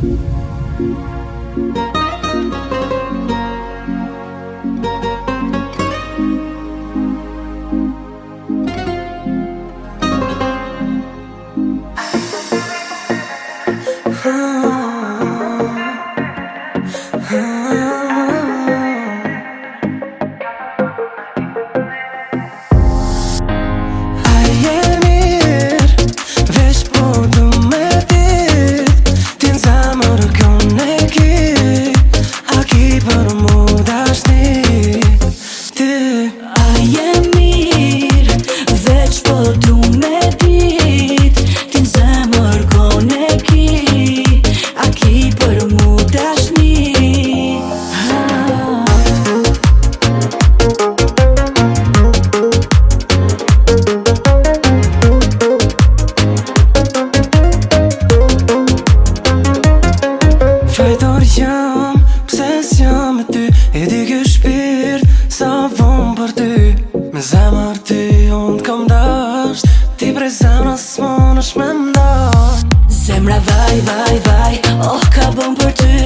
thank you Në kërë kërë në kërë A ki për më dështë Të A je mirë Dhe që për Me zemër ti unë t'kom dasht Ti prej zemër s'mo nësh me mdash Zemra vaj, vaj, vaj Oh, ka bëm për ty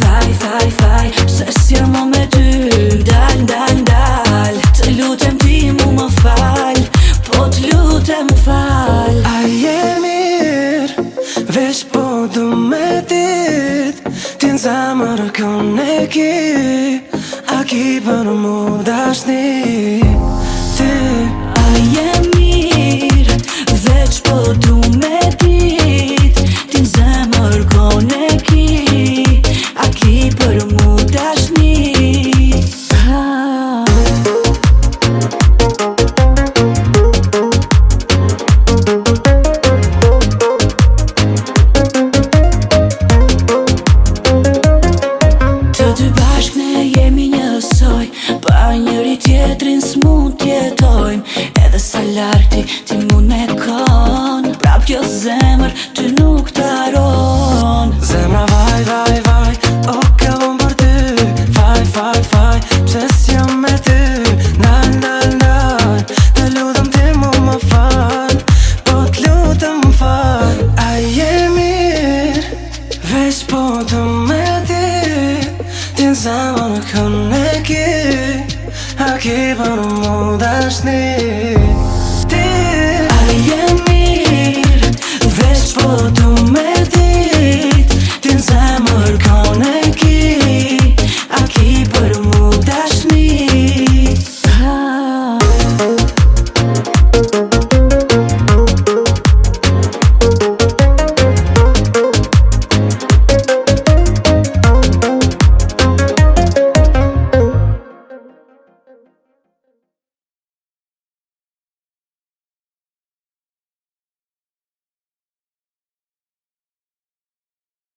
Vaj, vaj, vaj Pse s'jel me ty Dal, dal, dal Të lutem ti mu më fal Po të lutem fal A je mirë Vesh po du me dit Ti në zemër kon e ki A ki për mu dashni Zemër sa larti ti mu ne kon Prap kjo zemër ty nuk të aron Zemra vaj, vaj, vaj, o oh, ka bon për ty Faj, faj, faj, pse si jam me ty Nal, nal, nal, të lutëm ti mu më fal Po të lutëm më fal A je mirë, veç po të me ti Ti në zemër në kënë e kirë I keep on moving